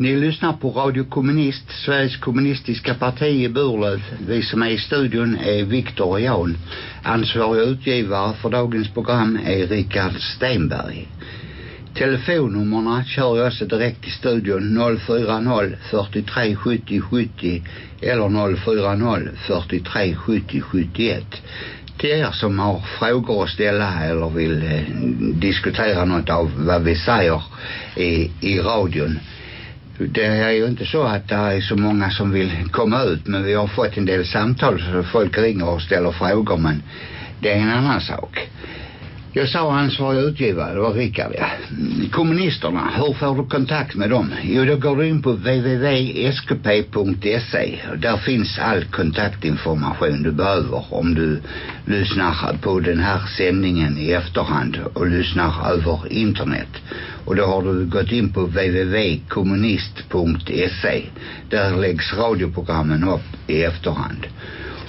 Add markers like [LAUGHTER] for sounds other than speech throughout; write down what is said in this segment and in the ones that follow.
Ni lyssnar på Radio Kommunist, Sveriges kommunistiska parti i Burlöv. Vi som är i studion är Viktor och Jan. Ansvarig utgivare för dagens program är Richard Stenberg. Telefonnummerna kör jag också direkt i studion 040 43 70 70 eller 040 43 70 71 till er som har frågor att ställa eller vill eh, diskutera något av vad vi säger i, i radion. Det är ju inte så att det är så många som vill komma ut men vi har fått en del samtal så folk ringer och ställer frågor men det är en annan sak. Jag sa ansvarig utgivare, det var Rickard ja. Kommunisterna, hur får du kontakt med dem? Jo, då går du in på www.skp.se. Där finns all kontaktinformation du behöver om du lyssnar på den här sändningen i efterhand och lyssnar över internet. Och då har du gått in på www.kommunist.se. Där läggs radioprogrammen upp i efterhand.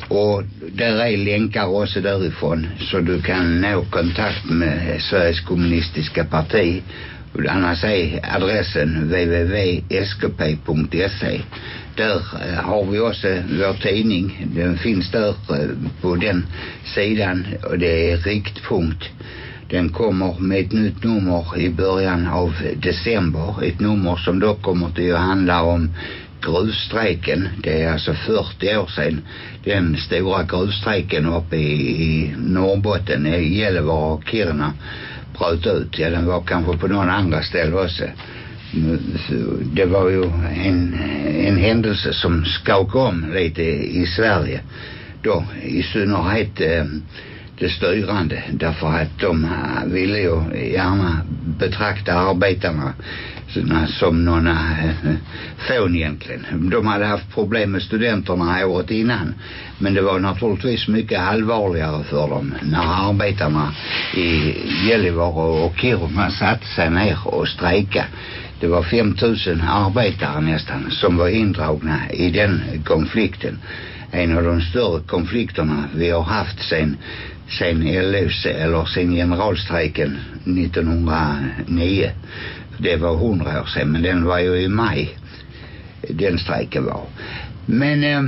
Och där är länkar också därifrån så du kan nå kontakt med Sveriges kommunistiska parti. Annars är adressen www.skp.se. Där eh, har vi också vår tidning. Den finns där eh, på den sidan och det är riktpunkt. Den kommer med ett nytt nummer i början av december. Ett nummer som då kommer till att handla om gruvstrejken. Det är alltså 40 år sedan den stora gruvstrejken uppe i, i Norrbotten, i Gällivare och Kiruna bröt ut. Ja, den var kanske på någon andra ställe också. Det var ju en, en händelse som skakade om lite i Sverige då i synnerhet eh, det styrande därför att de ville ju gärna betrakta arbetarna som några eh, fån egentligen. De hade haft problem med studenterna året innan. Men det var naturligtvis mycket allvarligare för dem när arbetarna i Gällivare och Kiruna satte sig ner och strejka. Det var 5000 arbetare nästan som var indragna i den konflikten. En av de större konflikterna vi har haft sen sen LOC eller sen generalstrejken 1909 det var hundra år sedan men den var ju i maj den strejken var men eh,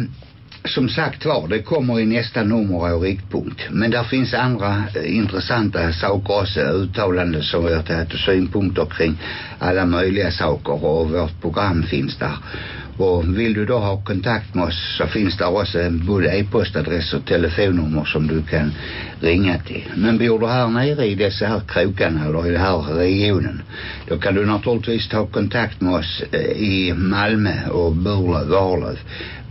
som sagt var, det kommer i nästa nummer av riktpunkt. Men där finns andra eh, intressanta saker också, uttalanden som vi har tagit synpunkter kring alla möjliga saker och vårt program finns där. Och vill du då ha kontakt med oss så finns det också både e-postadress och telefonnummer som du kan ringa till. Men bor du här nere i dessa här krokarna eller i den här regionen då kan du naturligtvis ta kontakt med oss eh, i Malmö och Burlöv, Varlöv.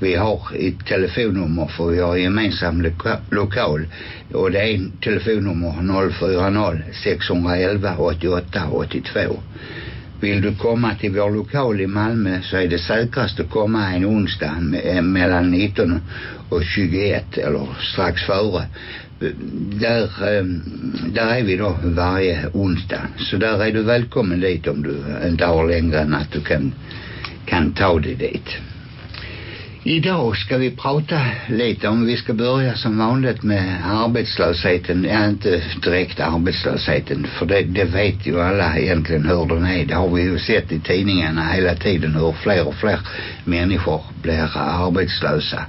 Vi har ett telefonnummer för vi har gemensam loka lokal och det är telefonnummer 040 611 88 82. Vill du komma till vår lokal i Malmö så är det säkrast att komma en onsdag eh, mellan 19 och 21 eller strax före. Där, ehm, där är vi då varje onsdag. Så där är du välkommen dit om du inte har längre än att du kan, kan ta dig dit. Idag ska vi prata lite om vi ska börja som vanligt med arbetslösheten. Ja, inte direkt arbetslösheten. För det, det vet ju alla egentligen hur den är. Det har vi ju sett i tidningarna hela tiden hur fler och fler människor blir arbetslösa.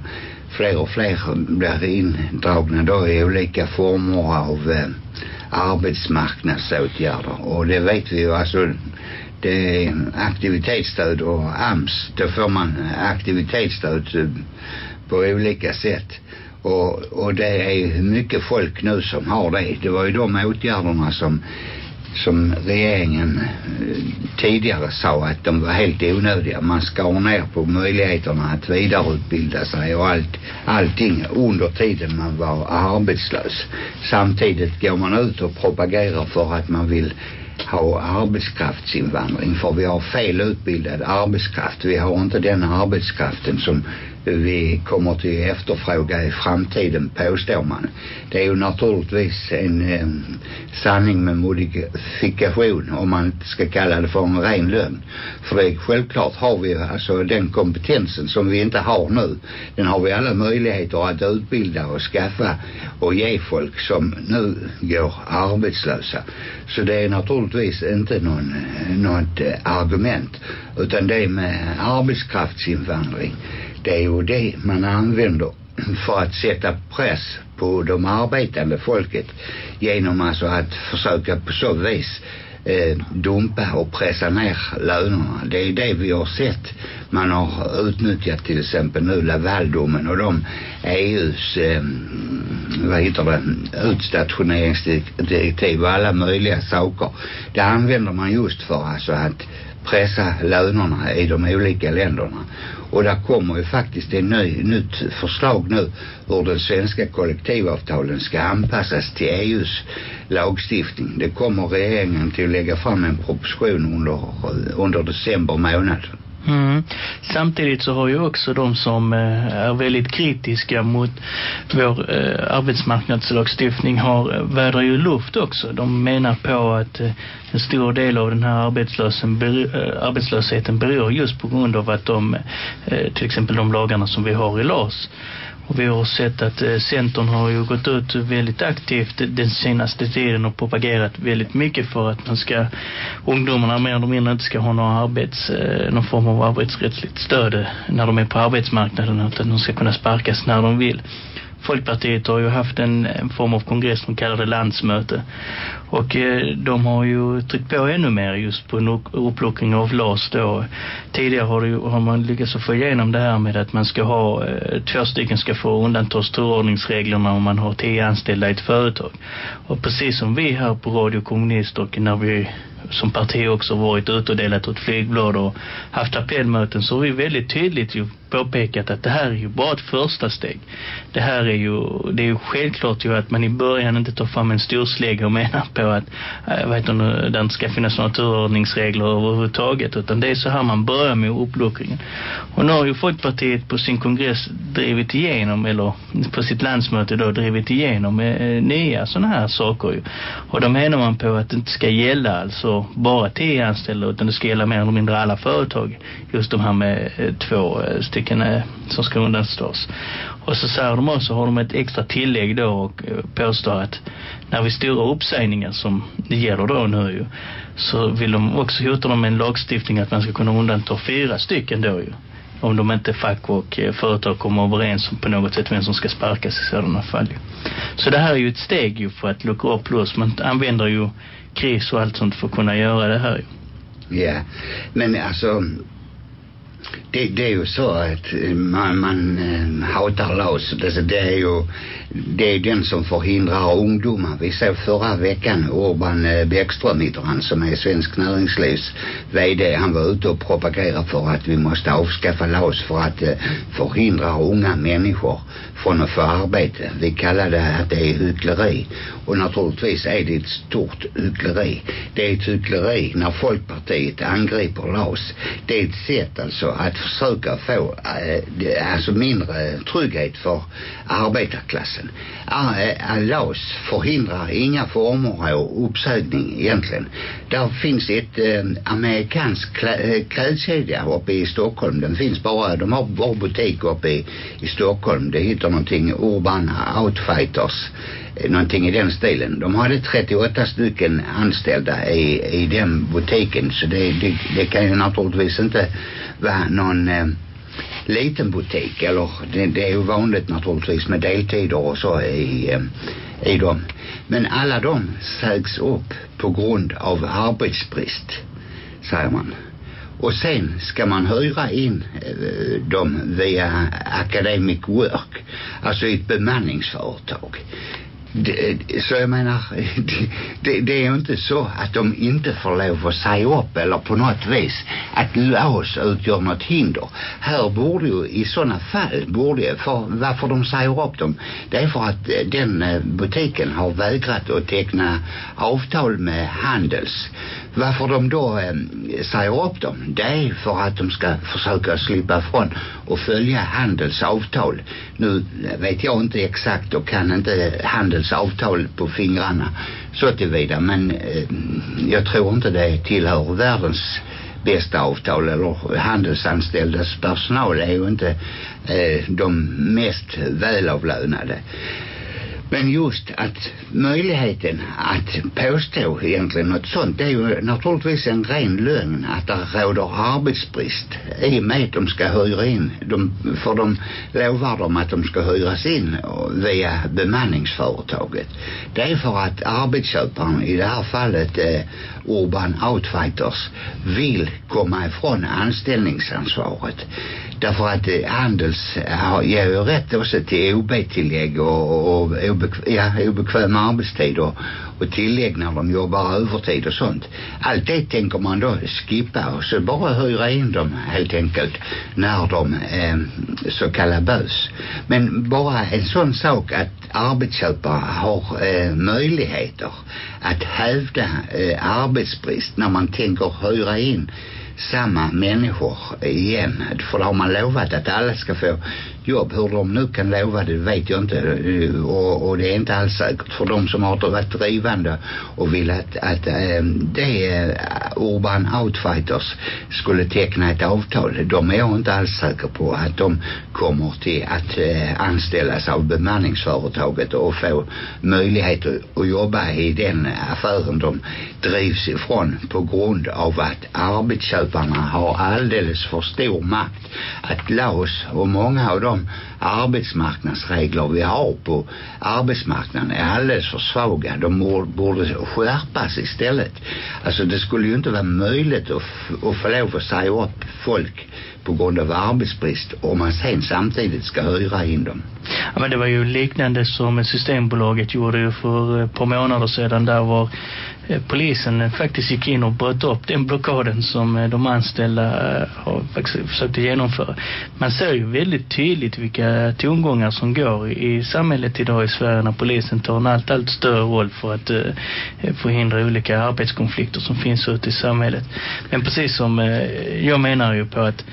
Fler och fler blir indragna då i olika former av eh, arbetsmarknadsåtgärder. Och det vet vi ju alltså det är aktivitetsstöd och AMS då får man eh, aktivitetsstöd eh, på olika sätt och, och det är mycket folk nu som har det det var ju de åtgärderna som som regeringen tidigare sa att de var helt onödiga. Man skar ner på möjligheterna att vidareutbilda sig och allt, allting under tiden man var arbetslös. Samtidigt går man ut och propagerar för att man vill ha arbetskraftsinvandring för vi har fel utbildad arbetskraft. Vi har inte den arbetskraften som vi kommer till efterfråga i framtiden påstår man. Det är ju naturligtvis en eh, sanning med modifikation om man inte ska kalla det för en ren lögn. För det självklart har vi alltså den kompetensen som vi inte har nu. Den har vi alla möjligheter att utbilda och skaffa och ge folk som nu går arbetslösa. Så det är naturligtvis inte någon, något eh, argument utan det är med arbetskraftsinvandring det är ju det man använder för att sätta press på de arbetande folket genom alltså att försöka på så vis eh, dumpa och pressa ner lönerna. Det är det vi har sett. Man har utnyttjat till exempel nu Lavaldomen och de EUs eh, vad heter det utstationeringsdirektiv och alla möjliga saker. Det använder man just för alltså att pressa lönerna i de olika länderna. Och där kommer ju faktiskt ett ny, nytt förslag nu hur den svenska kollektivavtalen ska anpassas till EUs lagstiftning. Det kommer regeringen till att lägga fram en proposition under, under december månad. Mm. Samtidigt så har ju också de som eh, är väldigt kritiska mot vår eh, arbetsmarknadslagstiftning har, eh, vädrar ju luft också. De menar på att en stor del av den här arbetslösen arbetslösheten beror just på grund av att de, till exempel de lagarna som vi har i LAS och vi har sett att eh, Centern har ju gått ut väldigt aktivt den senaste tiden och propagerat väldigt mycket för att man ska, ungdomarna mer eller mindre inte ska ha någon, arbets, eh, någon form av arbetsrättsligt stöd när de är på arbetsmarknaden utan de ska kunna sparkas när de vill. Folkpartiet har ju haft en, en form av kongress som kallar det landsmöte. Och eh, de har ju tryckt på ännu mer just på upplockning av LAS då. Tidigare har, det, har man lyckats att få igenom det här med att man ska ha, eh, två stycken ska få undantas turordningsreglerna om man har tio anställda i ett företag. Och precis som vi här på Radio Kommunist och när vi som parti också varit ute och delat ut flygblad och haft appellmöten så har vi väldigt tydligt ju påpekat att det här är ju bara ett första steg. Det här är ju, det är ju självklart ju att man i början inte tar fram en storslägga och menar på att, äh, vad heter nu, det inte ska finnas några turordningsregler överhuvudtaget utan det är så här man börjar med uppluckringen. Och nu har ju Folkpartiet på sin kongress drivit igenom, eller på sitt landsmöte då drivit igenom eh, eh nya sådana här saker ju. Och då menar man på att det inte ska gälla alltså bara tio anställda utan det ska gälla mer eller mindre alla företag. Just de här med eh, två eh, stycken eh, som ska undanstås. Och så säger de också, har de ett extra tillägg då och eh, påstår att när vi stora uppsägningar som det gäller då nu ju, så vill de också hota dem med en lagstiftning att man ska kunna undanta fyra stycken då ju om de inte fack och eh, företag kommer överens om på något sätt vem som ska sparkas i sådana fall. Så det här är ju ett steg ju för att luckra upp plus. Man använder ju kris och allt sånt för att kunna göra det här. Ja, men alltså det, det är ju så att eh, man, man eh, hatar LAS. Det, alltså, det är ju det är den som förhindrar ungdomar. Vi såg förra veckan Urban eh, Bäckström heter han som är Svensk Näringslivs vd. Han var ute och propagerade för att vi måste avskaffa LAS för att förhindra unga människor från att få arbete. Vi kallar det att det är hyckleri. Och naturligtvis är det ett stort hyckleri. Det är ett hyckleri när Folkpartiet angriper LAS. Det är ett sätt alltså att försöka få eh, alltså mindre trygghet för arbetarklassen. Äh, LAS förhindrar inga former av uppsägning egentligen. Där finns ett eh, amerikansk klä, eh, klädkedja uppe i Stockholm. Den finns bara, de har bara butik uppe i, i Stockholm. Det heter någonting Urban Outfighters någonting i den stilen. De hade 38 stycken anställda i, i den butiken så det, det, det kan ju naturligtvis inte vara någon eh, liten butik eller det, det är ju vanligt naturligtvis med deltider och så i, eh, i dem. Men alla de sägs upp på grund av arbetsbrist säger man. Och sen ska man hyra in eh, dem via Academic Work, alltså ett bemanningsföretag det, så jag menar, det, det är ju inte så att de inte får lov att säga upp eller på något vis att LAS utgör något hinder. Här borde ju i sådana fall, borde, för varför de säger upp dem, det är för att eh, den eh, butiken har vägrat att teckna avtal med Handels. Varför de då eh, säger upp dem, det är för att de ska försöka slippa från och följa handelsavtal. Nu vet jag inte exakt och kan inte handelsavtal på fingrarna så tillvida, men eh, jag tror inte det tillhör världens bästa avtal eller handelsanställdas personal är ju inte eh, de mest välavlönade. Men just att möjligheten att påstå egentligen något sånt det är ju naturligtvis en ren lögn att det råder arbetsbrist i och med att de ska hyra in de, för de lovar dem att de ska hyras in via bemanningsföretaget. Det är för att arbetsköparen i det här fallet eh, Urban Outfighters vill komma ifrån anställningsansvaret. Därför att eh, Handels eh, har, ger ju rätt också till OB-tillägg och, och obek, ja, obekväma arbetstid och tillägg när de jobbar övertid och sånt. Allt det tänker man då skippa och så bara hyra in dem helt enkelt när de eh, så kallar bös. Men bara en sån sak att arbetsköpare har eh, möjligheter att hävda eh, arbetsbrist när man tänker hyra in samma människor igen. För då har man lovat att alla ska få jobb. Hur de nu kan lova det vet jag inte. Eh, och, och det är inte alls säkert för de som har varit drivande och vill att, att ähm, det eh, Urban Outfighters skulle teckna ett avtal. De är jag inte alls säker på att de kommer till att äh, anställas av bemanningsföretaget och få möjlighet att, att jobba i den affären de drivs ifrån på grund av att arbetsköparna har alldeles för stor makt att LAS och många av dem arbetsmarknadsregler vi har på arbetsmarknaden är alldeles för svaga. De borde skärpas istället. Alltså det skulle ju inte vara möjligt att, att få lov att säga upp folk på grund av arbetsbrist om man sen samtidigt ska hyra in dem. Ja, men det var ju liknande som Systembolaget gjorde ju för eh, ett par månader sedan där var Eh, polisen eh, faktiskt gick in och bröt upp den blockaden som eh, de anställda har har försökt genomföra. Man ser ju väldigt tydligt vilka tongångar som går i samhället idag i Sverige när polisen tar en allt, allt större roll för att förhindra olika arbetskonflikter som finns ute i samhället. Men precis som jag menar ju på att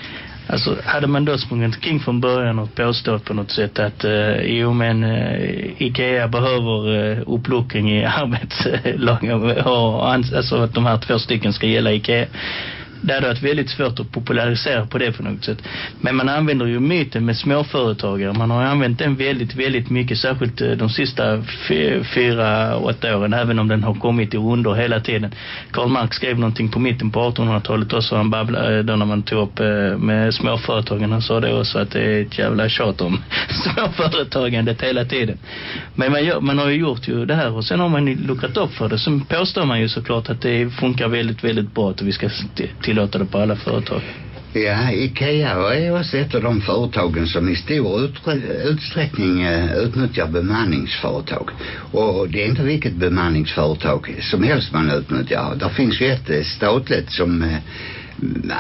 Alltså hade man då sprungit kring från början och påstått på något sätt att eh, jo men eh, Ikea behöver eh, uppluckring i [LAUGHS] arbetslagen eh, och alltså att de här två stycken ska gälla Ikea det hade varit väldigt svårt att popularisera på det på något sätt. Men man använder ju myten med småföretagare. Man har använt den väldigt, väldigt mycket. Särskilt eh, de sista fyra, åtta åren. Även om den har kommit i under hela tiden. Karl Marx skrev någonting på mitten på 1800-talet också. Han babblade eh, då när man tog upp eh, med småföretagen. Han sa det också att det är ett jävla tjat om [LAUGHS] småföretagandet hela tiden. Men man, gör, man har ju gjort ju det här. Och sen har man luckrat upp för det. Så påstår man ju såklart att det funkar väldigt, väldigt bra. Att vi ska till tillåta det på alla företag. Ja, Ikea är också ett av de företagen som i stor utsträckning uh, utnyttjar bemanningsföretag. Och det är inte vilket bemanningsföretag som helst man utnyttjar. Där finns ju ett uh, statligt som uh,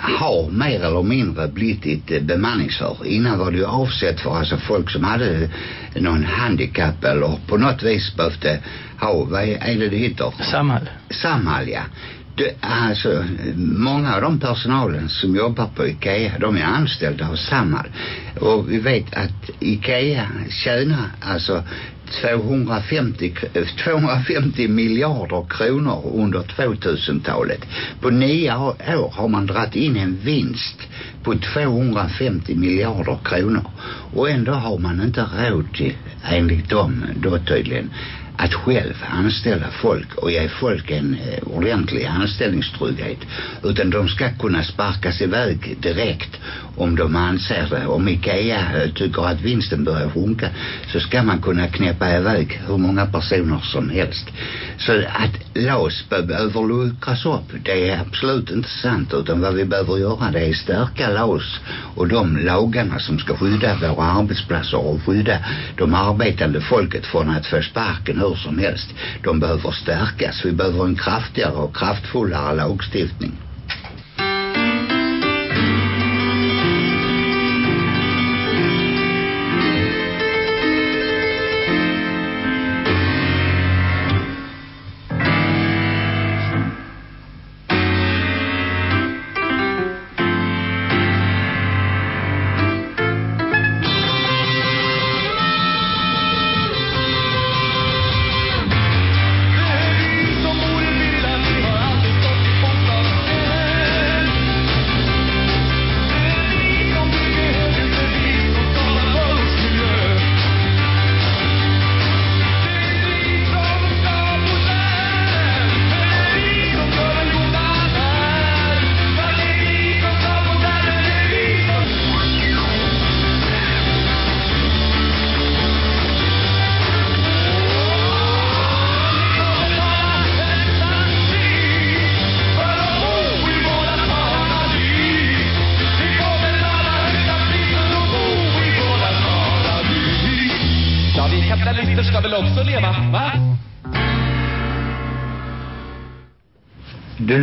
har mer eller mindre blivit ett bemanningsföretag. Innan var det ju avsett för alltså folk som hade någon handikapp eller på något vis behövde ha, vad är det det heter? Samhall. Samhall, ja det, alltså, många av de personalen som jobbar på Ikea, de är anställda av Samhall. Och vi vet att Ikea tjänar alltså 250, 250 eh, miljarder kronor under 2000-talet. På nio år har man dratt in en vinst på 250 miljarder kronor. Och ändå har man inte råd till, enligt dem då tydligen, att själv anställa folk och ge folk en eh, ordentlig anställningstrygghet utan de ska kunna sparkas iväg direkt om de anser det. Om Ikea eh, tycker att vinsten börjar sjunka så ska man kunna knäppa iväg hur många personer som helst. Så att LAS behöver luckras upp. Det är absolut inte sant utan vad vi behöver göra det är stärka LAS och de lagarna som ska skydda våra arbetsplatser och skydda de arbetande folket från att få sparken hur som helst. De behöver stärkas. Vi behöver en kraftigare och kraftfullare lagstiftning.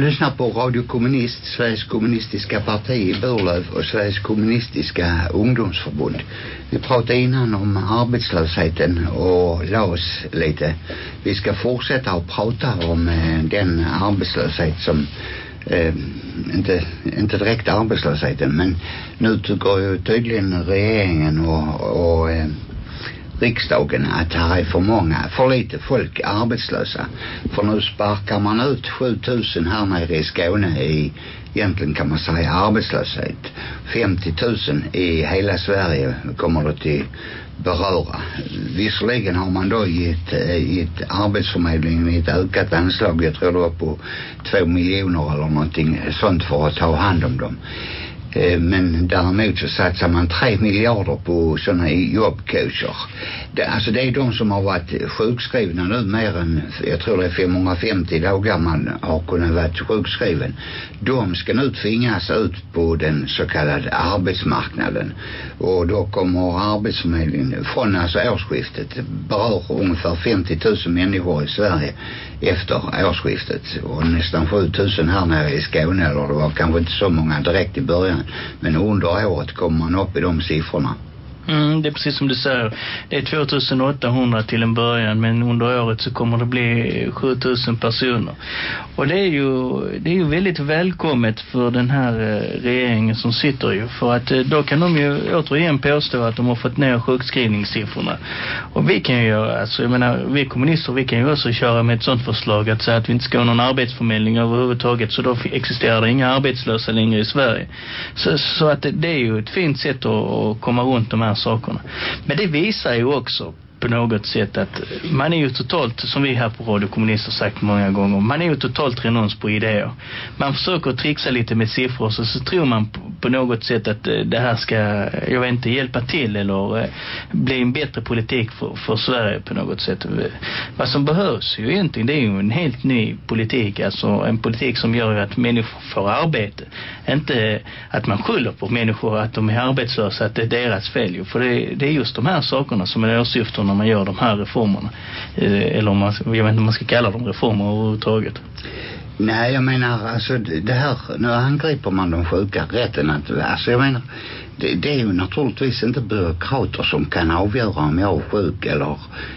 Lyssnar på Radio Kommunist, Sveriges kommunistiska parti i Burlöv och Sveriges kommunistiska ungdomsförbund. Vi pratade innan om arbetslösheten och LAS lite. Vi ska fortsätta att prata om eh, den arbetslöshet som eh, inte, inte direkt arbetslösheten men nu tycker ju tydligen regeringen och, och eh, riksdagen att här är för många, för lite folk arbetslösa. För nu sparkar man ut 7000 här nere i Skåne i, egentligen kan man säga arbetslöshet. 50 000 i hela Sverige kommer det till beröra. Visserligen har man då gett, eh, gett arbetsförmedlingen ett ökat anslag, jag tror det var på två miljoner eller någonting sånt för att ta hand om dem. Men däremot så satsar man tre miljarder på sådana jobbcoacher. Det, alltså det är de som har varit sjukskrivna nu mer än, jag tror det är 550 dagar man har kunnat vara sjukskriven. De ska nu tvingas ut på den så kallade arbetsmarknaden. Och då kommer arbetsförmedlingen från alltså årsskiftet berör ungefär 50 000 människor i Sverige efter årsskiftet och nästan 7000 här nere i Skåne eller det var kanske inte så många direkt i början men under året kommer man upp i de siffrorna. Mm, det är precis som du säger. Det är 2800 till en början men under året så kommer det bli 7000 personer. Och det är ju, det är ju väldigt välkommet för den här eh, regeringen som sitter ju. För att eh, då kan de ju återigen påstå att de har fått ner sjukskrivningssiffrorna. Och vi kan ju göra, alltså jag menar, vi kommunister vi kan ju också köra med ett sånt förslag att säga att vi inte ska ha någon arbetsförmedling överhuvudtaget så då existerar det inga arbetslösa längre i Sverige. Så, så att det, det är ju ett fint sätt att, att komma runt de här sakerna. Men det visar ju också på något sätt att man är ju totalt, som vi här på Radio Kommunist har sagt många gånger, man är ju totalt renons på idéer. Man försöker trixa lite med siffror så, så tror man på, på något sätt att eh, det här ska, jag vet inte, hjälpa till eller eh, bli en bättre politik för, för Sverige på något sätt. Vad som behövs ju egentligen det är ju en helt ny politik, alltså en politik som gör att människor får arbete. Inte att man skyller på människor att de är arbetslösa, att det är deras fel. För det, det är just de här sakerna som är åsyften när man gör de här reformerna. Eh, eller om man, jag vet inte om man ska kalla dem reformer överhuvudtaget. Nej, jag menar alltså det här, nu angriper man de sjuka rätten att, alltså jag menar det, det är ju naturligtvis inte byråkrater som kan avgöra om jag är sjuk eller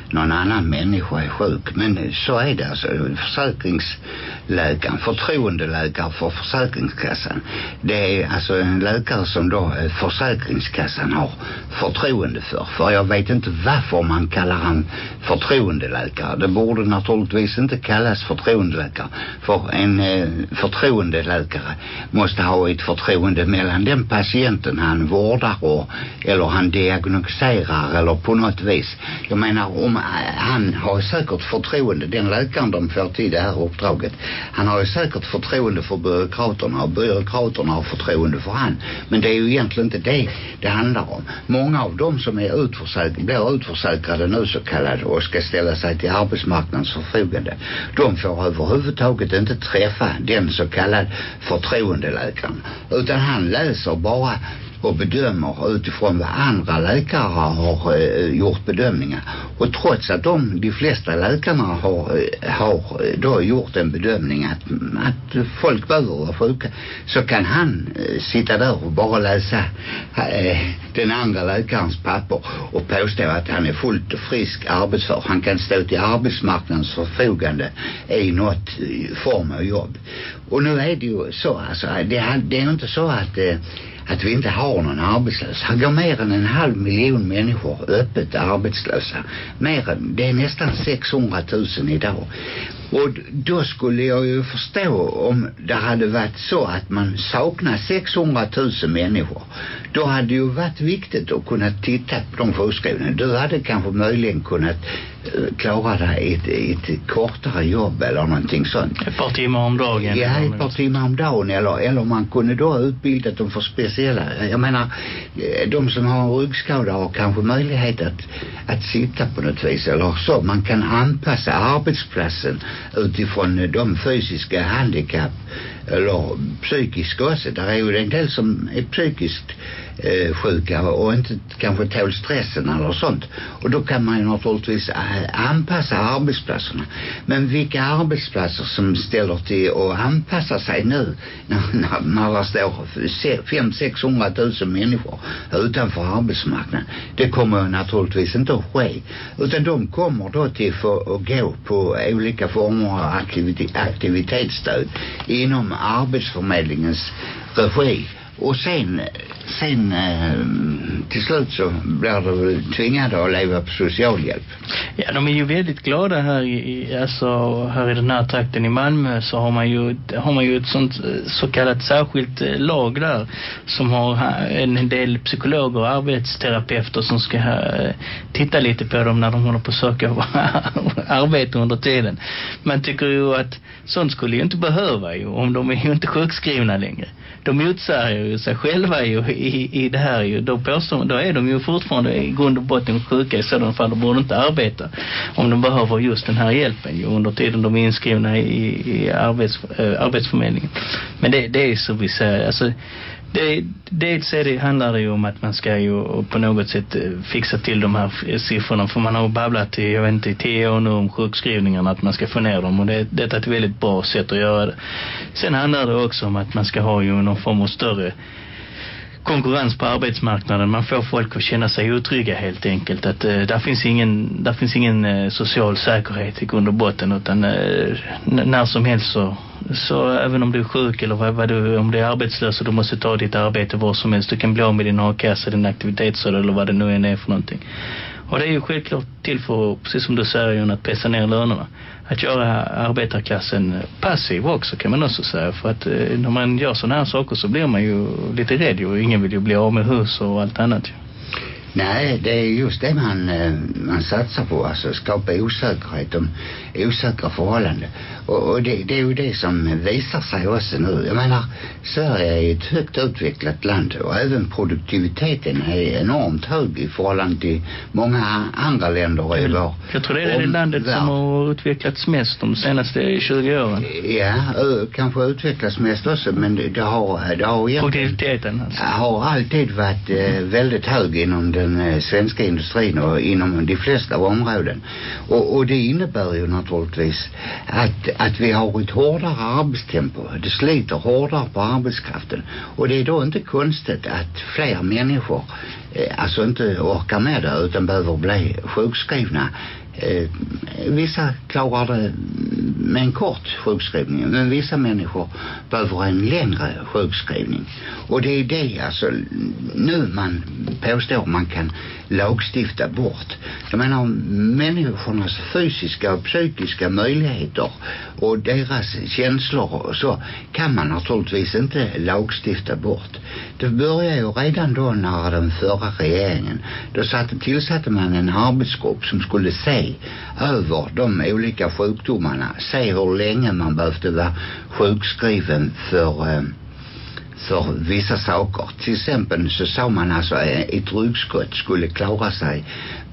någon annan människa är sjuk. Men så är det alltså. Försäkringsläkaren, förtroendeläkare för Försäkringskassan. Det är alltså en läkare som då eh, Försäkringskassan har förtroende för. För jag vet inte varför man kallar han förtroendeläkare. Det borde naturligtvis inte kallas förtroendeläkare. För en eh, förtroendeläkare måste ha ett förtroende mellan den patienten han vårdar och, eller han diagnostiserar eller på något vis. Jag menar om han har säkert förtroende, den läkaren de får till det här uppdraget. Han har ju säkert förtroende för byråkraterna och byråkraterna har förtroende för han. Men det är ju egentligen inte det det handlar om. Många av dem som är utförsäkrade, blir utförsäkrade nu så kallade och ska ställa sig till arbetsmarknadens förfogande. De får överhuvudtaget inte träffa den så kallade förtroendeläkaren. Utan han läser bara och bedömer utifrån vad andra läkare har eh, gjort bedömningar. Och trots att de, de flesta läkarna har, eh, har eh, då gjort en bedömning att, att folk behöver vara sjuka så kan han eh, sitta där och bara läsa eh, den andra läkarens papper och påstå att han är fullt frisk arbetsför. Han kan stå till arbetsmarknadens förfogande i något eh, form av jobb. Och nu är det ju så alltså, det, det är inte så att eh, att vi inte har någon arbetslös. Här går mer än en halv miljon människor öppet arbetslösa. Mer än, det är nästan 600 000 idag. Och då skulle jag ju förstå om det hade varit så att man saknar 600 000 människor. Då hade det ju varit viktigt att kunna titta på de sjukskrivningarna. Du hade kanske möjligen kunnat uh, klara dig i ett, ett kortare jobb eller någonting sånt. Ett par timmar om dagen. Ja, ett par timmar om dagen. Eller, eller man kunde då utbildat dem för speciella. Jag menar, de som har en ryggskada har kanske möjlighet att, att sitta på något vis. Eller så. Man kan anpassa arbetsplatsen utifrån de fysiska handikapp eller psykisk också. Där är ju en del som är psykiskt eh, sjuka och inte kanske tål stressen eller sånt. Och då kan man ju naturligtvis eh, anpassa arbetsplatserna. Men vilka arbetsplatser som ställer till att anpassa sig nu [LAUGHS] när, när, när det står 5 600 000 människor utanför arbetsmarknaden. Det kommer naturligtvis inte att ske. Utan de kommer då till för att gå på olika former av aktivit aktivitetsstöd inom arbetsförmedlingens regi. Och sen sen eh, till slut så blir de väl tvingade att leva på socialhjälp. Ja, de är ju väldigt glada här i, alltså här i den här trakten i Malmö så har man ju, har man ju ett sånt eh, så kallat särskilt eh, lag där som har en del psykologer och arbetsterapeuter som ska eh, titta lite på dem när de håller på att söka [LAUGHS] arbete under tiden. Man tycker ju att sånt skulle ju inte behöva ju om de är ju inte sjukskrivna längre. De motsäger ju sig själva ju i, i det här ju. Då påstår då är de ju fortfarande i grund och botten sjuka i sådana fall. De borde inte arbeta om de behöver just den här hjälpen ju under tiden de är inskrivna i, i arbets, äh, arbetsförmedlingen. Men det, det är så vi säger, alltså det, dels är det, handlar det ju om att man ska ju på något sätt eh, fixa till de här siffrorna för man har babblat i, jag vet inte, i tio år nu om sjukskrivningarna att man ska få ner dem och det, detta är ett väldigt bra sätt att göra det. Sen handlar det också om att man ska ha ju någon form av större konkurrens på arbetsmarknaden. Man får folk att känna sig otrygga helt enkelt. Att eh, där finns ingen, där finns ingen eh, social säkerhet i grund och botten utan eh, när som helst så, så även om du är sjuk eller vad, vad du, om du är arbetslös och du måste ta ditt arbete var som helst. Du kan bli av med din a-kassa, din aktivitetsstöd eller vad det nu än är för någonting. Och det är ju självklart till för, precis som du säger, att pressa ner lönerna. Att göra arbetarklassen passiv också kan man också säga. För att eh, när man gör sådana här saker så blir man ju lite rädd ju. Ingen vill ju bli av med hus och allt annat ju. Nej, det är just det man, eh, man satsar på. Alltså skapa osäkerhet om osäkra förhållanden. Och, och det, det är ju det som visar sig också nu. Jag menar, Sverige är ett högt utvecklat land och även produktiviteten är enormt hög i förhållande till många andra länder i vår Jag tror det är det landet som har utvecklats mest de senaste 20 åren. Ja, kanske utvecklats mest också, men det, det har, det har produktiviteten alltså. har alltid varit eh, väldigt hög inom den eh, svenska industrin och inom de flesta områden. Och, och det innebär ju naturligtvis att, att vi har ett hårdare arbetstempo. Det sliter hårdare på arbetskraften. Och det är då inte konstigt att fler människor eh, alltså inte orkar med det utan behöver bli sjukskrivna Eh, vissa klarar det med en kort sjukskrivning men vissa människor behöver en längre sjukskrivning. Och det är det alltså nu man påstår man kan lagstifta bort. Jag menar människornas fysiska och psykiska möjligheter och deras känslor och så kan man naturligtvis inte lagstifta bort. Det började ju redan då när den förra regeringen då satte, tillsatte man en arbetsgrupp som skulle se över de olika sjukdomarna se hur länge man behövde vara sjukskriven för eh, för vissa saker. Till exempel så sa man alltså øh, ett ryggskott skulle klara sig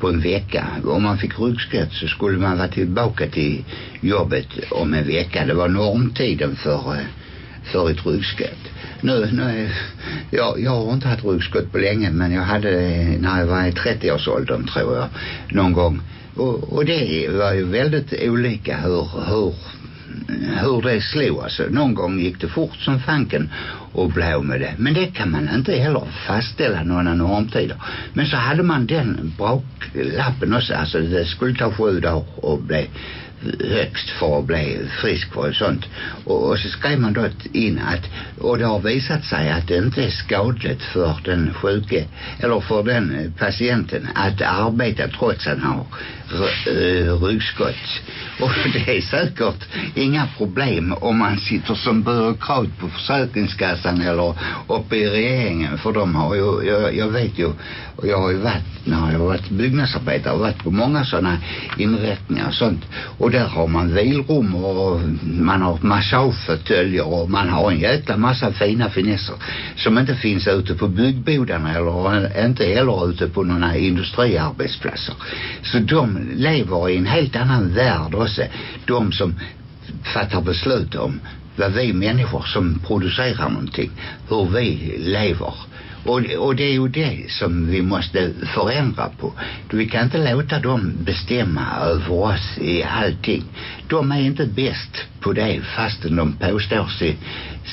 på en vecka. Om man fick ryggskott så skulle man vara tillbaka till jobbet om en vecka. Det var normtiden för, øh, för ett ryggskott. Nu, nu øh, jag, jag har inte haft ryggskott på länge men jag hade det när jag var i 30-årsåldern tror jag. Någon gång. Och, och det var ju väldigt olika hur, hur hur det slog alltså. Någon gång gick det fort som fanken och blev med det. Men det kan man inte heller fastställa några normtider. Men så hade man den braklappen också. Alltså det skulle ta sju dagar och bli högst för att bli frisk och sånt. Och, och så skrev man då in att och det har visat sig att det inte är skadligt för den sjuke eller för den eh, patienten att arbeta trots att han har Eh, ryggskott. [LAUGHS] Och det är säkert inga problem om man sitter som byråkrat på Försäkringskassan eller uppe i regeringen. För de har ju, jag, jag vet ju, och jag har ju varit, när jag har varit byggnadsarbetare och varit på många sådana inrättningar och sånt. Och där har man vilrum och man har massagefåtöljer och man har en jäkla massa fina finesser som inte finns ute på byggbodarna eller inte heller ute på några industriarbetsplatser. Så de lever i en helt annan värld också. De som fattar beslut om vad vi människor som producerar någonting, hur vi lever. Och, och det är ju det som vi måste förändra på. Vi kan inte låta dem bestämma över oss i allting. De är inte bäst på det fastän de påstår sig,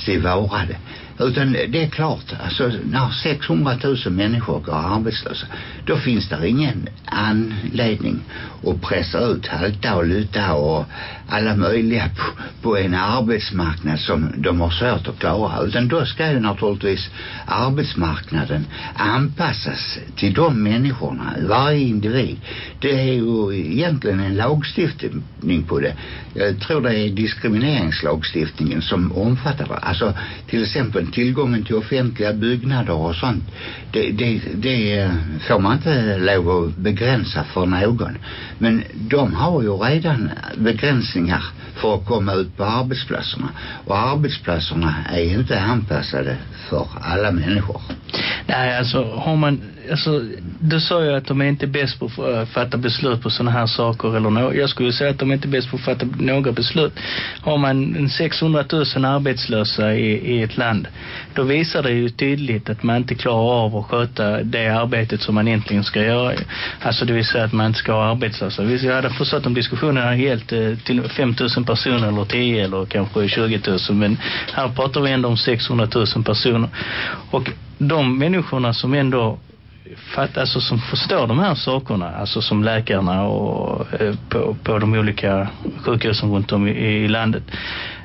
sig vara det. Utan det är klart, alltså när 600 000 människor går arbetslösa, då finns det ingen anledning att pressa ut halta och luta och alla möjliga på, på en arbetsmarknad som de har svårt att klara. Utan då ska ju naturligtvis arbetsmarknaden anpassas till de människorna, varje individ. Det är ju egentligen en lagstiftning på det. Jag tror det är diskrimineringslagstiftningen som omfattar det. Alltså till exempel tillgången till offentliga byggnader och sånt. Det, det, det får man inte lov att begränsa för någon. Men de har ju redan begränsningar för att komma ut på arbetsplatserna. Och arbetsplatserna är inte anpassade för alla människor. Nej, alltså har man alltså, du sa ju att de är inte bäst på att äh, fatta beslut på sådana här saker eller no jag skulle säga att de är inte bäst på att fatta några beslut. Har man 600 000 arbetslösa i, i ett land då visar det ju tydligt att man inte klarar av att sköta det arbetet som man egentligen ska göra. Alltså det vill säga att man inte ska ha arbetslösa. Jag hade förstått om diskussionen hade helt eh, till 5 000 personer eller 10 eller kanske 20 000 men här pratar vi ändå om 600 000 personer. Och de människorna som ändå fatt, alltså som förstår de här sakerna, alltså som läkarna och eh, på, på de olika sjukhusen runt om i, i landet.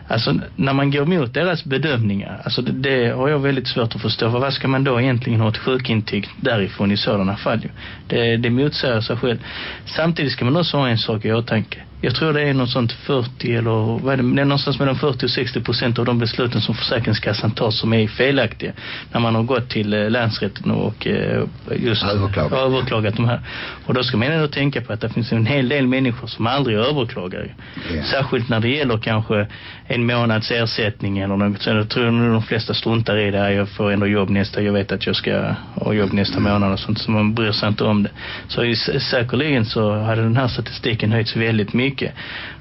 Alltså när man går emot deras bedömningar, alltså det, det har jag väldigt svårt att förstå. För vad ska man då egentligen ha ett sjukintyg därifrån i sådana fall? Det, det motsäger sig själv. Samtidigt ska man också ha en sak i åtanke jag tror det är något sånt 40 eller vad är det, det är någonstans mellan 40 och 60 procent av de besluten som Försäkringskassan tar som är felaktiga när man har gått till eh, länsrätten och eh, just överklagat. överklagat de här. Och då ska man ändå tänka på att det finns en hel del människor som aldrig överklagar. Yeah. Särskilt när det gäller kanske en månads ersättning eller något sånt. Jag tror nog de flesta struntar i det. Jag får ändå jobb nästa, jag vet att jag ska ha jobb nästa mm. månad och sånt så man bryr sig inte om det. Så säkerligen så hade den här statistiken höjts väldigt mycket mycket.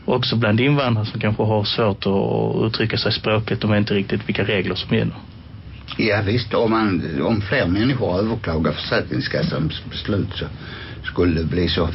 Också bland invandrare som kanske har svårt att uttrycka sig språkligt vet inte riktigt vilka regler som gäller. Ja visst, om, man, om fler människor överklagar Försäkringskassans beslut så skulle det bli så.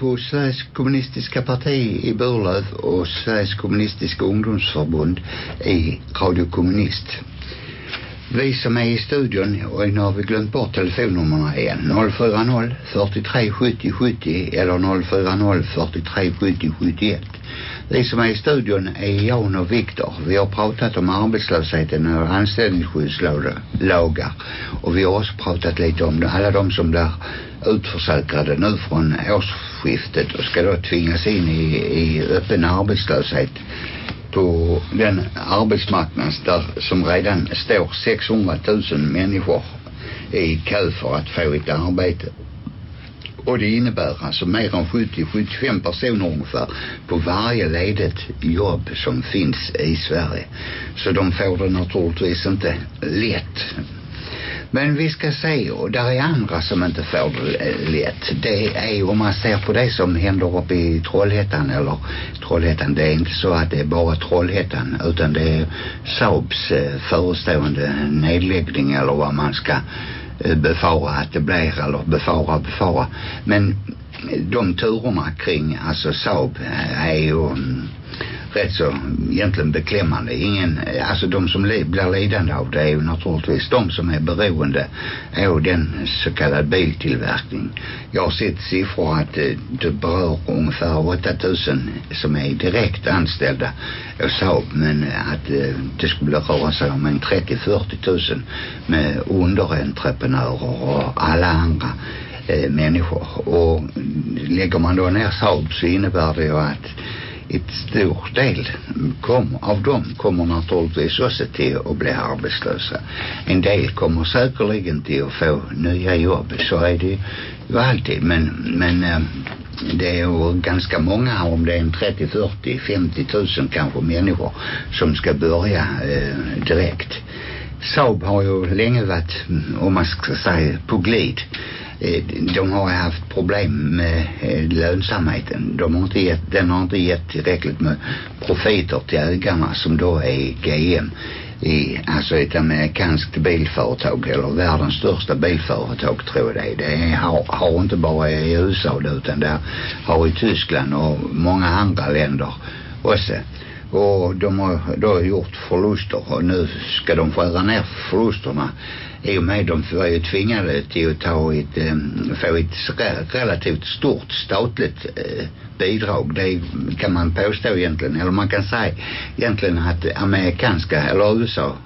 På Sveriges kommunistiska parti i Burlöv och Sveriges kommunistiska ungdomsförbund i Radio Kommunist. Vi som är i studion, och nu har vi glömt bort telefonnummerna igen. 040 43 70 70 eller 040 43 70 71. Vi som är i studion är Jan och Viktor. Vi har pratat om arbetslösheten och anställningsskyddslagar. Och vi har också pratat lite om det. alla de som blir utförsäkrade nu från årsskiftet och ska då tvingas in i, i öppen arbetslöshet på den arbetsmarknaden där som redan står 600 000 människor i kö för att få ett arbete. Och det innebär alltså mer än 70-75 personer ungefär på varje ledigt jobb som finns i Sverige. Så de får det naturligtvis inte lätt. Men vi ska se, och där är andra som inte får det lätt. Det är om man ser på det som händer uppe i Trollhättan, eller Trollhättan, det är inte så att det är bara Trollhättan, utan det är Saabs eh, förestående nedläggning eller vad man ska eh, befara att det blir eller befara befara men de turerna kring alltså Saab eh, är ju rätt så egentligen beklämmande. Ingen, eh, alltså de som li, blir lidande av det är ju naturligtvis de som är beroende av den så kallad biltillverkning. Jag har sett siffror att det, det berör ungefär 8000 som är direkt anställda av Saab men att eh, det skulle röra sig om en 30-40 000 med underentreprenörer och alla andra eh, människor. Och lägger man då ner Saab så innebär det ju att ett stor del kom, av dem kommer naturligtvis också till att bli arbetslösa. En del kommer säkerligen till att få nya jobb. Så är det ju alltid. Men, men ehm, det är ju ganska många, om det är en 30, 40, 50 000 kanske människor som ska börja eh direkt. Saab har ju länge varit, om man ska säga, på glid Eh, de har haft problem med eh, lönsamheten. De har inte gett, den har inte gett tillräckligt med profiter till ägarna som då är GM i, alltså ett amerikanskt bilföretag eller världens största bilföretag tror jag det är. Det är, har, har inte bara i USA utan det har i Tyskland och många andra länder också och de har då gjort förluster och nu ska de skära ner förlusterna i och med de var ju tvingade till att ta ett, ehm, få ett relativt stort statligt eh, bidrag. Det kan man påstå egentligen, eller man kan säga egentligen att amerikanska eller USA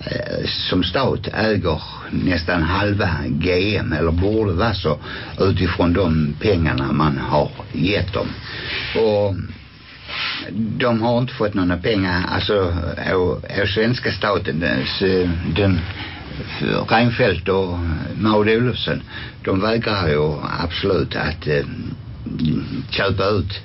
eh, som stat äger nästan halva GM eller borde vara så utifrån de pengarna man har gett dem. Och de har inte fått några pengar alltså av, av svenska staten eh, den, den Reinfeldt och Maud Olofsson de vägrar ju absolut att eh, köpa ut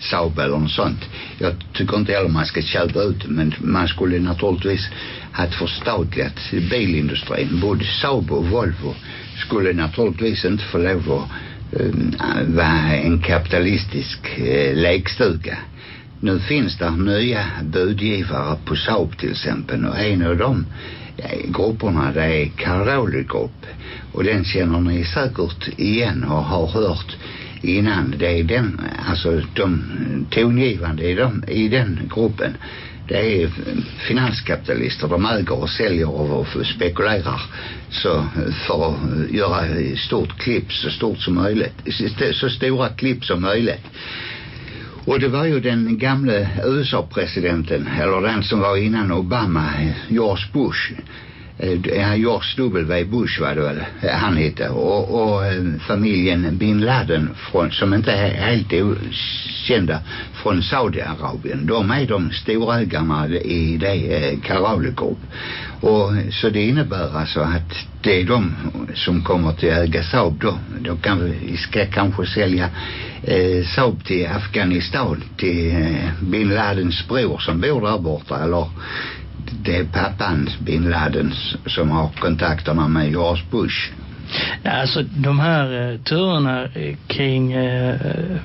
Saab eller något sånt. Jag tycker inte heller man ska köpa ut men man skulle naturligtvis ha förstatligat bilindustrin. Både Saab och Volvo skulle naturligtvis inte få lov att eh, vara en kapitalistisk eh, lekstuga. Nu finns det nya budgivare på Saab till exempel och en av dem grupperna det är Caroli grupp och den känner ni säkert igen och har hört innan. Det är den alltså de tongivande i, dem, i den gruppen. Det är finanskapitalister. De äger och säljer och spekulerar. Så för att göra stort klipp så stort som möjligt. Så stora klipp som möjligt och det var ju den gamle USA-presidenten, eller den som var innan Obama, George Bush. Eh, ja, George W. Bush var det väl eh, han hette. Och, och eh, familjen Bin Laden från, som inte är helt okända från Saudiarabien. De är de stora ägarna i det eh, Karoli Group. Och så det innebär alltså att det är de som kommer till äga Saab då. Då kan vi ska kanske sälja eh, Saab till Afghanistan till eh, Bin Ladens bror som bor där borta eller det är pappan Bin Laden som har kontakterna med George Bush. Ja, alltså de här eh, turerna eh, kring eh,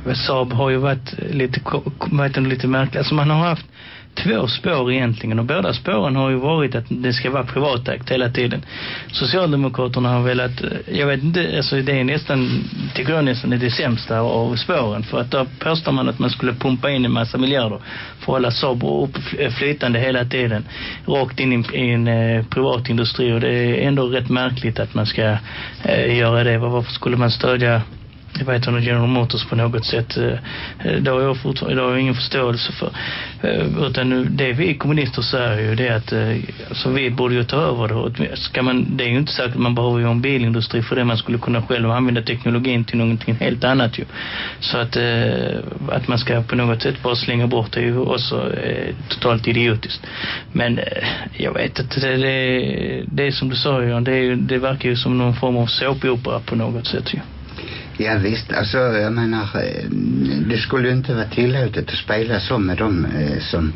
eh, Saab har ju varit lite, varit lite märkliga. Alltså man har haft två spår egentligen och båda spåren har ju varit att det ska vara privatägt hela tiden. Socialdemokraterna har velat, eh, jag vet inte, alltså det är nästan, tycker jag nästan det sämsta av spåren för att då påstår man att man skulle pumpa in en massa miljarder för att hålla Saab upp eh, flytande hela tiden rakt in i, i en eh, privat industri och det är ändå rätt märkligt att man ska eh, göra det. Varför skulle man stödja jag vet inte General Motors på något sätt eh, eh, det har jag fortfarande det har jag ingen förståelse för. Eh, utan det vi kommunister säger ju det att alltså vi borde ju ta över det. Ska man, det är ju inte säkert att man behöver ju en bilindustri för det. Man skulle kunna själv använda teknologin till någonting helt annat ju. Så att att man ska på något sätt bara slänga bort det är ju också totalt idiotiskt. Men jag vet att det, det, det är som du sa Jan, det, det verkar ju som någon form av såpopera på något sätt ju. Ja visst, alltså jag menar eh, det skulle ju inte vara tillåtet att spela så med dem eh, som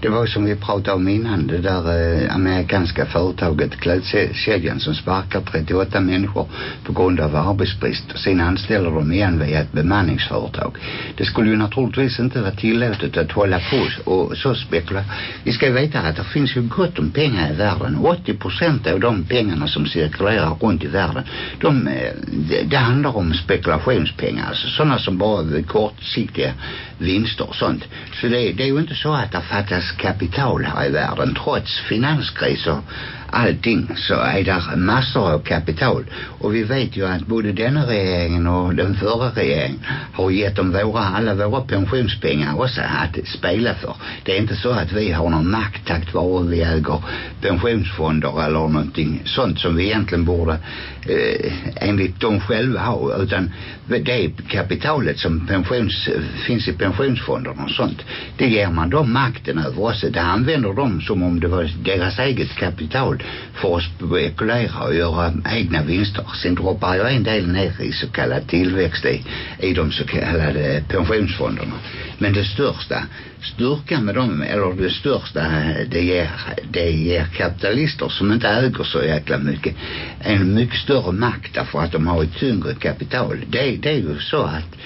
det var som vi pratade om innan det där eh, amerikanska företaget klädkedjan som sparkar 38 människor på grund av arbetsbrist och sen anställer de igen via ett bemanningsföretag. Det skulle ju naturligtvis inte vara tillåtet att hålla på och så spekulera. Vi ska veta att det finns ju gott om pengar i världen. 80 procent av de pengarna som cirkulerar runt i världen de, eh, det, det handlar om spekulationspengar. Alltså sådana som bara kortsiktiga vinster och sånt. Så det, det är ju inte så att det fattas kapital här i världen. Trots finanskriser allting så är det massor av kapital. Och vi vet ju att både denna regeringen och den förra regeringen har gett dem våra, alla våra pensionspengar också att spela för. Det är inte så att vi har någon makt tack vare vi äger pensionsfonder eller någonting sånt som vi egentligen borde eh, enligt dem själva ha. Utan det kapitalet som pensions, finns i pensionsfonderna och sånt det ger man dem makten över oss det använder dem som om det var deras eget kapital för att spekulera och göra egna vinster. Sen droppar jag en del ner i så kallad tillväxt i, i de så kallade pensionsfonderna. Men det största styrkan med dem, eller det största det ger, det ger kapitalister som inte äger så jäkla mycket en mycket större makt därför att de har ett tyngre kapital. Det, det är ju så att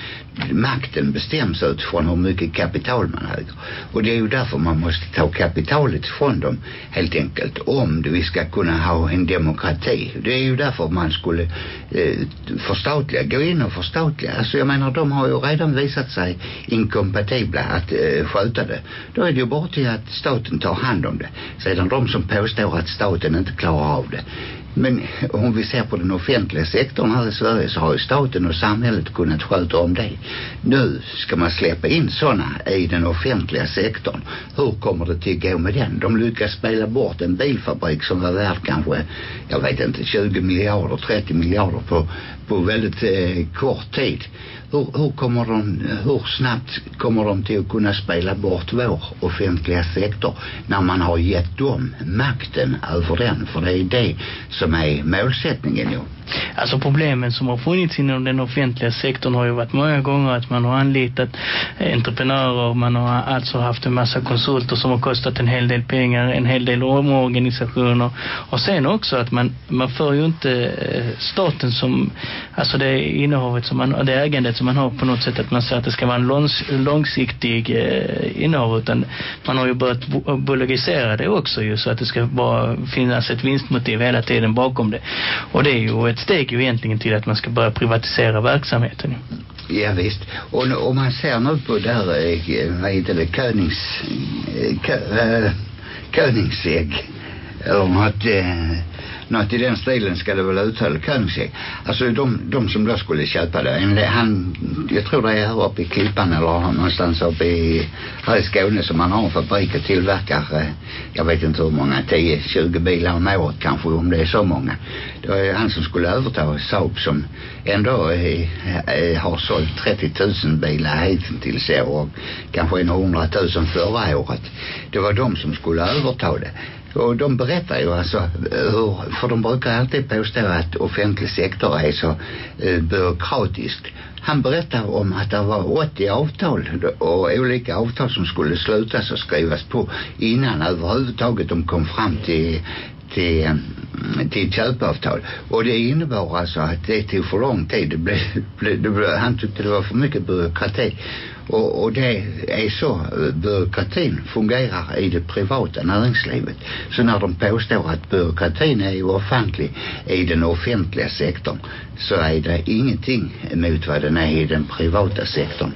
makten bestäms utifrån hur mycket kapital man äger. Och det är ju därför man måste ta kapitalet från dem helt enkelt om vi ska kunna ha en demokrati. Det är ju därför man skulle eh, förstatliga, gå in och förstatliga. Alltså jag menar de har ju redan visat sig inkompatibla att eh, sköta det. Då är det ju bara till att staten tar hand om det. Sedan de som påstår att staten inte klarar av det men om vi ser på den offentliga sektorn här i Sverige så har ju staten och samhället kunnat sköta om det. Nu ska man släppa in sådana i den offentliga sektorn. Hur kommer det till att gå med den? De lyckas spela bort en bilfabrik som var värd kanske, jag vet inte, 20 miljarder, 30 miljarder på, på väldigt eh, kort tid hur, hur kommer de, hur snabbt kommer de till att kunna spela bort vår offentliga sektor när man har gett dem makten över den för det är det som är målsättningen ju. Alltså problemen som har funnits inom den offentliga sektorn har ju varit många gånger att man har anlitat entreprenörer, man har alltså haft en massa konsulter som har kostat en hel del pengar, en hel del omorganisationer. Och sen också att man, man får ju inte eh, staten som, alltså det innehavet som man, det ägandet som man har på något sätt att man säger att det ska vara en långs, långsiktig eh, innehav utan man har ju börjat bolagisera det också ju så att det ska bara finnas ett vinstmotiv hela tiden bakom det. Och det är ju ett steg ju egentligen till att man ska börja privatisera verksamheten. Ja visst. Och om man ser nu på där, eh, vad heter det, Könings, eh, kö, eh, äh, Königsegg eller om att eh, något i den stilen ska det väl uttala kanske. Alltså de, de som då skulle köpa det. En, han, jag tror det är här uppe i Klippan eller någonstans uppe i, här i Skåne som man har en fabrik och tillverkar, eh, jag vet inte hur många, 10-20 bilar om året kanske om det är så många. Det är han som skulle överta Saab som ändå är, är, har sålt 30 000 bilar hittills och kanske 100 000 förra året. Det var de som skulle överta det. Och de berättar ju alltså eh, hur, för de brukar alltid påstå att offentlig sektor är så eh, byråkratisk. Han berättar om att det var 80 avtal och olika avtal som skulle slutas och skrivas på innan överhuvudtaget de kom fram till till, mm, till köpavtal. Och det innebar alltså att det tog för lång tid. Det blev, [LAUGHS] det blev, han tyckte det var för mycket byråkrati. Och, och det är så byråkratin fungerar i det privata näringslivet. Så när de påstår att byråkratin är ju offentlig i den offentliga sektorn så är det ingenting mot vad den är i den privata sektorn.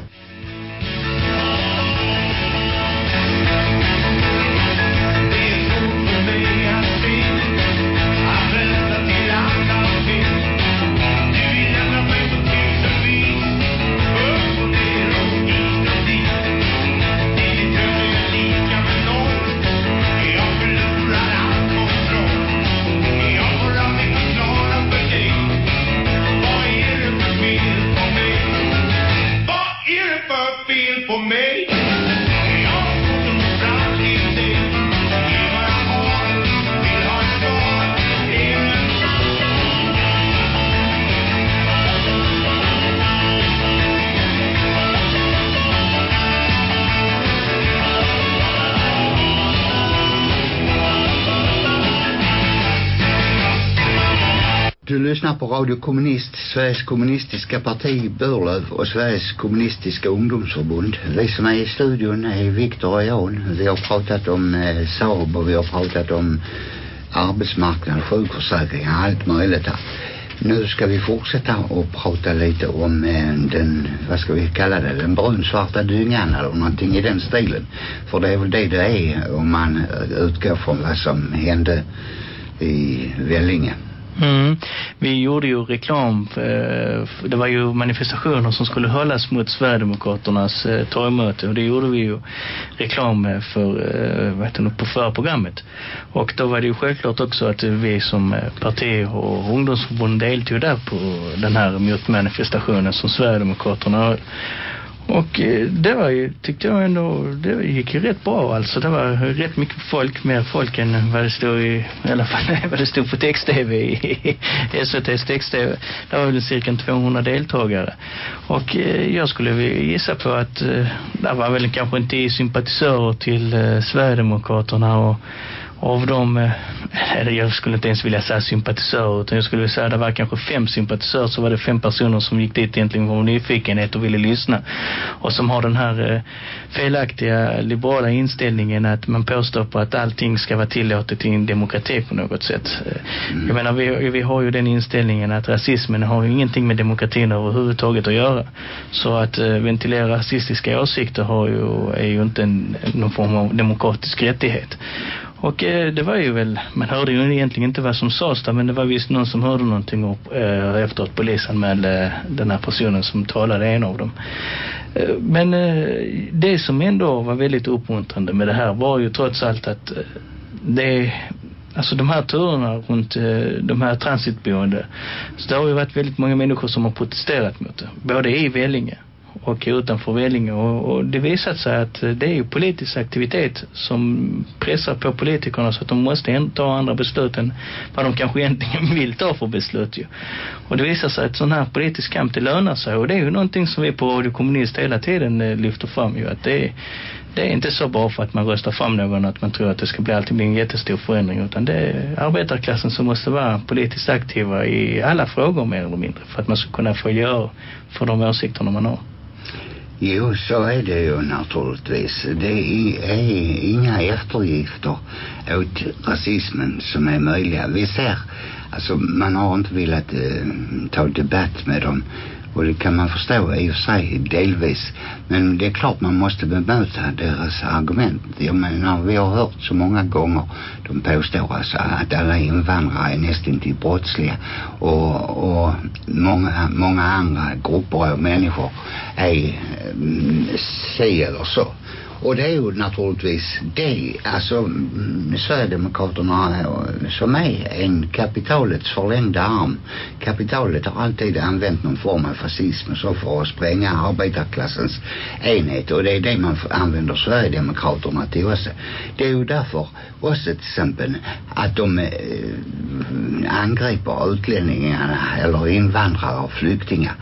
På Radio Kommunist, Sveriges kommunistiska parti Burlöv och Sveriges kommunistiska ungdomsförbund. Vi som är i studion är Viktor och Jan. Vi har pratat om eh, Saab och vi har pratat om arbetsmarknad, sjukförsäkring, och allt möjligt här. Nu ska vi fortsätta och prata lite om eh, den, vad ska vi kalla det, den brunsvarta dyngan eller någonting i den stilen. För det är väl det det är om man utgår från vad som hände i Vellinge. Mm. Vi gjorde ju reklam, eh, det var ju manifestationer som skulle hållas mot Sverigedemokraternas eh, torgmöte och det gjorde vi ju reklam för, vet vad heter det, på förra programmet. Och då var det ju självklart också att vi som parti och ungdomsförbund deltog där på den här motmanifestationen som Sverigedemokraterna och eh, det var ju, tyckte jag ändå, det gick ju rätt bra alltså. Det var rätt mycket folk, mer folk än vad det stod i, i alla fall [LAUGHS] vad det stod på text-tv i, SVTs text-tv. Det var väl cirka 200 deltagare. Och eh, jag skulle gissa på att eh, det var väl kanske inte sympatisörer till Sverigedemokraterna och av de, eller jag skulle inte ens vilja säga sympatisörer utan jag skulle vilja säga att det var kanske fem sympatisörer så var det fem personer som gick dit egentligen var nyfikenhet och ville lyssna och som har den här eh, felaktiga liberala inställningen att man påstår på att allting ska vara tillåtet i en demokrati på något sätt. Mm. Jag menar vi, vi har ju den inställningen att rasismen har ju ingenting med demokratin överhuvudtaget att göra så att eh, ventilera rasistiska åsikter har ju, är ju inte en, någon form av demokratisk rättighet och eh, det var ju väl, man hörde ju egentligen inte vad som sades där, men det var visst någon som hörde någonting och, eh, efter att polisen med eh, den här personen som talade en av dem. Eh, men eh, det som ändå var väldigt uppmuntrande med det här var ju trots allt att eh, det Alltså de här turerna runt eh, de här transitboende. Så det har ju varit väldigt många människor som har protesterat mot det. Både i Vellinge och utanför Vellinge och, och det visat sig att det är ju politisk aktivitet som pressar på politikerna så att de måste ta andra beslut än vad de kanske egentligen vill ta för beslut ju. Och det visar sig att sån här politisk kamp det lönar sig och det är ju någonting som vi på Radio Kommunist hela tiden eh, lyfter fram ju att det är det är inte så bra för att man röstar fram någon att man tror att det ska bli alltid bli en jättestor förändring utan det är arbetarklassen som måste vara politiskt aktiva i alla frågor mer eller mindre för att man ska kunna få göra för de åsikterna man har. Jo, så är det ju naturligtvis. Det är inga eftergifter åt rasismen som är möjliga. Vi ser, alltså man har inte velat eh, ta debatt med dem och det kan man förstå i och för sig delvis. Men det är klart man måste bemöta deras argument. Jag menar, vi har hört så många gånger de påstår alltså att alla invandrare är nästan till brottsliga och, och många, många andra grupper av människor är mm, säger si eller så. Och det är ju naturligtvis det, alltså mm, Sverigedemokraterna som är en kapitalets förlängda arm. Kapitalet har alltid använt någon form av fascism så för att spränga arbetarklassens enhet och det är det man använder Sverigedemokraterna till också. Det är ju därför också till exempel att de eh, angriper utlänningarna eller invandrare och flyktingar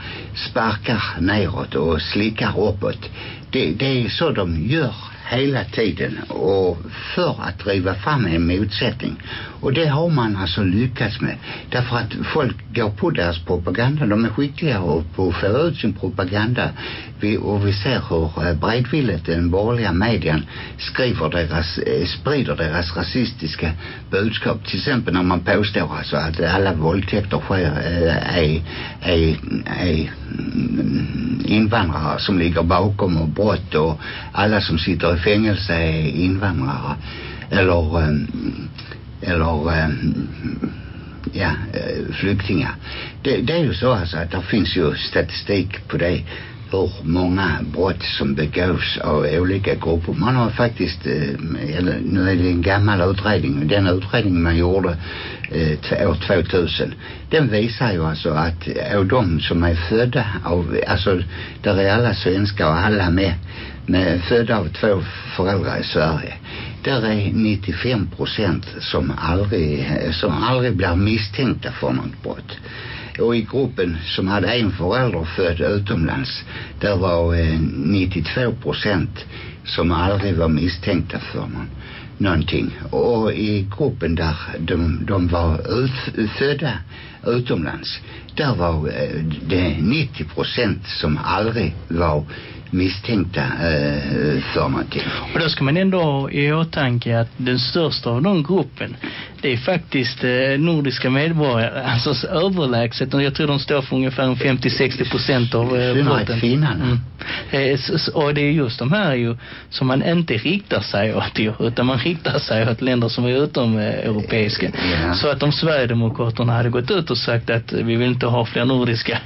sparkar neråt och slickar uppåt det, det är så de gör hela tiden och för att driva fram en motsättning. Och det har man alltså lyckats med. Därför att folk går på deras propaganda. De är skickliga på att få ut sin propaganda. Vi, och vi ser hur eh, bredvilligt den borgerliga medien skriver deras, øh, sprider deras rasistiska budskap. Till exempel när man påstår alltså att alla våldtäkter sker är, øh, är, är øh, invandrare som ligger bakom och brott och alla som sitter i fängelse är invandrare. Eller, eller ja, flyktingar. Det, det är ju så alltså att det finns ju statistik på det hur många brott som begås av olika grupper. Man har faktiskt, eh, eller nu är det en gammal utredning, den utredning man gjorde eh, år 2000, den visar ju alltså att eh, av de som är födda av, alltså där är alla svenskar och alla med, med födda av två föräldrar i Sverige. Där är 95 procent som aldrig, eh, som aldrig blir misstänkta för något brott och i gruppen som hade en förälder född utomlands där var eh, 92 procent som aldrig var misstänkta för någon, någonting. Och i gruppen där de, de var ut, födda utomlands där var eh, det 90 procent som aldrig var misstänkta eh, för någonting. Och då ska man ändå ha i åtanke att den största av den gruppen det är faktiskt eh, nordiska medborgare, alltså överlägset. Jag tror de står för ungefär 50-60 procent av eh, brotten. Finnarna. Mm. Eh, och det är just de här ju som man inte riktar sig åt ju, utan man riktar sig åt länder som är utom eh, europeiska. Ja. Så att om Sverigedemokraterna hade gått ut och sagt att vi vill inte ha fler nordiska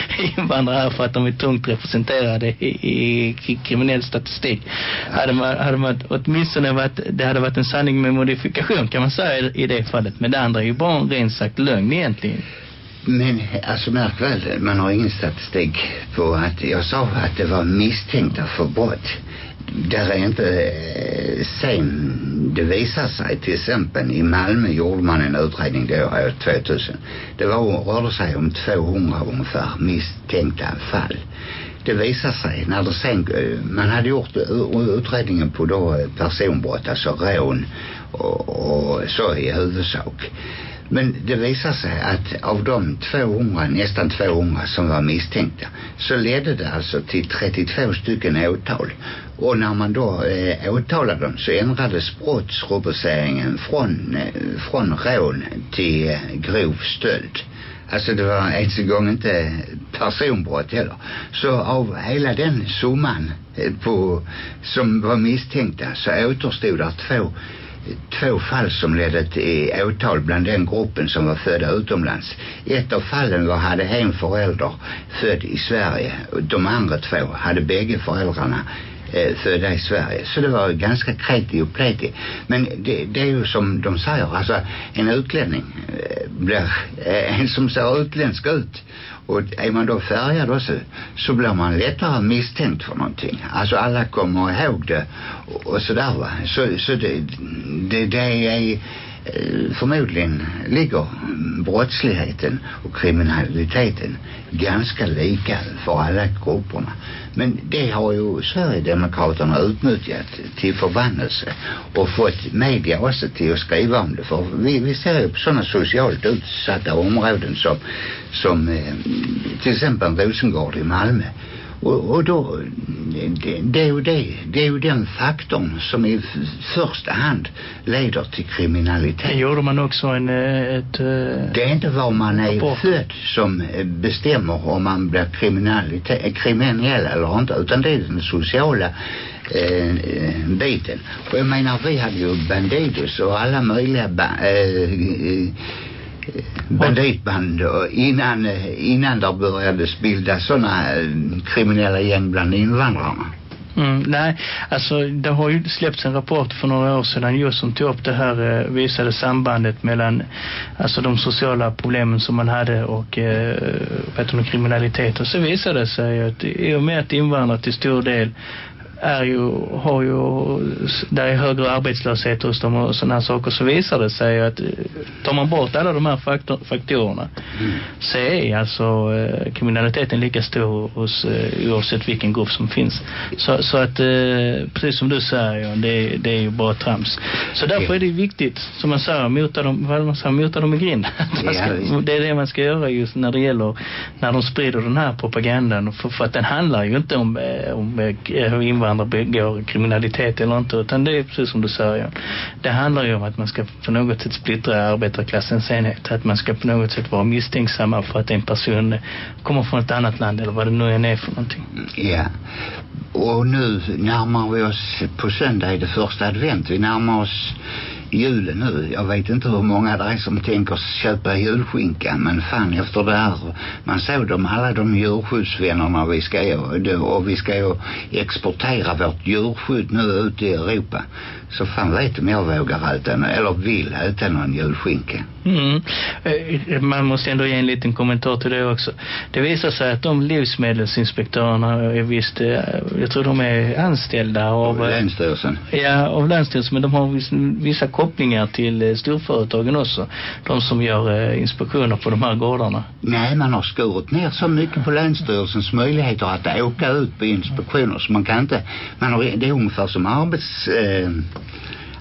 [LAUGHS] invandrare här för att de är tungt representerade i, i, i kriminell statistik. Hade man, hade man åtminstone varit, det hade varit en sanning med modifikation kan man säga i det fallet. Men det andra är ju bara en rent sagt lögn egentligen. Men alltså märk väl, man har ingen statistik på att jag sa att det var misstänkta för brott. Där är inte eh, sen det visar sig till exempel i Malmö gjorde man en utredning då år 2000. Det var, rörde sig om 200 ungefär misstänkta fall. Det visar sig när det sen, eh, man hade gjort eh, utredningen på då personbrott, alltså rån och, och så i huvudsak. Men det visar sig att av de 200, nästan 200 som var misstänkta så ledde det alltså till 32 stycken åtal. Och när man då eh, åtalade dem så ändrades brottsrubriceringen från, eh, från rån till eh, grov stöld. Alltså det var ens en gång inte personbrott heller. Så av hela den summan eh, på, som var misstänkta så återstod där två två fall som ledde till åtal bland den gruppen som var födda utomlands. Ett av fallen var hade en förälder född i Sverige. De andra två hade bägge föräldrarna eh, födda i Sverige. Så det var ganska kreti och pleti. Men det, det är ju som de säger, alltså en utlänning eh, blir eh, en som ser utländsk ut och är man då färgad också så blir man lättare misstänkt för någonting. Alltså alla kommer ihåg det och, och sådär va. Så, så det, det, det är Eh, förmodligen ligger brottsligheten och kriminaliteten ganska lika för alla grupperna. Men det har ju Sverigedemokraterna utnyttjat till förbannelse och fått media också till att skriva om det. För vi, vi ser ju på sådana socialt utsatta områden som, som eh, till exempel Rosengård i Malmö och, och då, det, det, är ju det, det är ju den faktorn som i första hand leder till kriminalitet. Det gjorde man också en, eh, ett... Eh, det är inte var man är rapport. född som eh, bestämmer om man blir kriminell eller inte, utan det är den sociala eh, biten. Och jag menar, vi hade ju Bandidos och alla möjliga ba, eh, banditband och innan, innan det började bildas sådana kriminella gäng bland invandrarna. Mm, nej, alltså det har ju släppts en rapport för några år sedan just som tog upp det här, eh, visade sambandet mellan alltså de sociala problemen som man hade och eh, vet du, kriminalitet och så visade det sig att i och med att invandrare till stor del är ju, har ju, där är högre arbetslöshet hos dem och sådana här saker så visar det sig att tar man bort alla de här faktor, faktorerna mm. så är alltså eh, kriminaliteten lika stor hos eh, oavsett vilken grupp som finns. Så, så att eh, precis som du säger Jan, det, det är ju bara trams. Så därför är det viktigt, som man säger, mota dem, vad man säger, mota dem i grind. [LAUGHS] det är det man ska göra just när det gäller när de sprider den här propagandan. För, för att den handlar ju inte om, eh, om eh, andra begår kriminalitet eller inte, utan det är precis som du säger. Det handlar ju om att man ska på något sätt splittra arbetarklassens enhet. Att man ska på något sätt vara misstänksamma för att en person kommer från ett annat land eller vad det nu än är för någonting. Ja. Och nu närmar vi oss på söndag i det första advent. Vi närmar oss julen nu. Jag vet inte hur många det är som tänker köpa julskinka. Men fan efter det här. Man såg dem alla de djurskyddsvännerna vi ska göra. Och vi ska ju exportera vårt djurskydd nu ut i Europa. Så fan vet om jag vågar äta eller vill äta någon julskinka. Mm. Eh, man måste ändå ge en liten kommentar till det också. Det visar sig att de livsmedelsinspektörerna är visst, eh, jag tror de är anställda av... Av Länsstyrelsen? Ja, av Länsstyrelsen. Men de har vissa kopplingar till storföretagen också. De som gör inspektioner på de här gårdarna. Nej, man har skurit ner så mycket på Länsstyrelsens möjligheter att åka ut på inspektioner. Så man kan inte, man har, det är ungefär som arbets... Eh,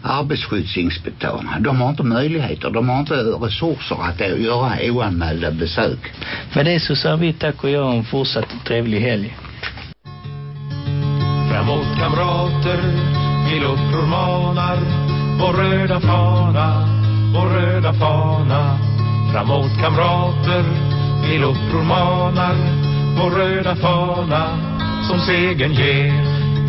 arbetsskyddsinspektörerna. De har inte möjligheter, de har inte resurser att göra oanmälda besök. Med det så säger vi tack och jag en fortsatt trevlig helg. Framåt kamrater, vi uppror manar, vår röda fana, vår röda fana. Framåt kamrater, vi uppror manar, vår röda fana, som segern ger.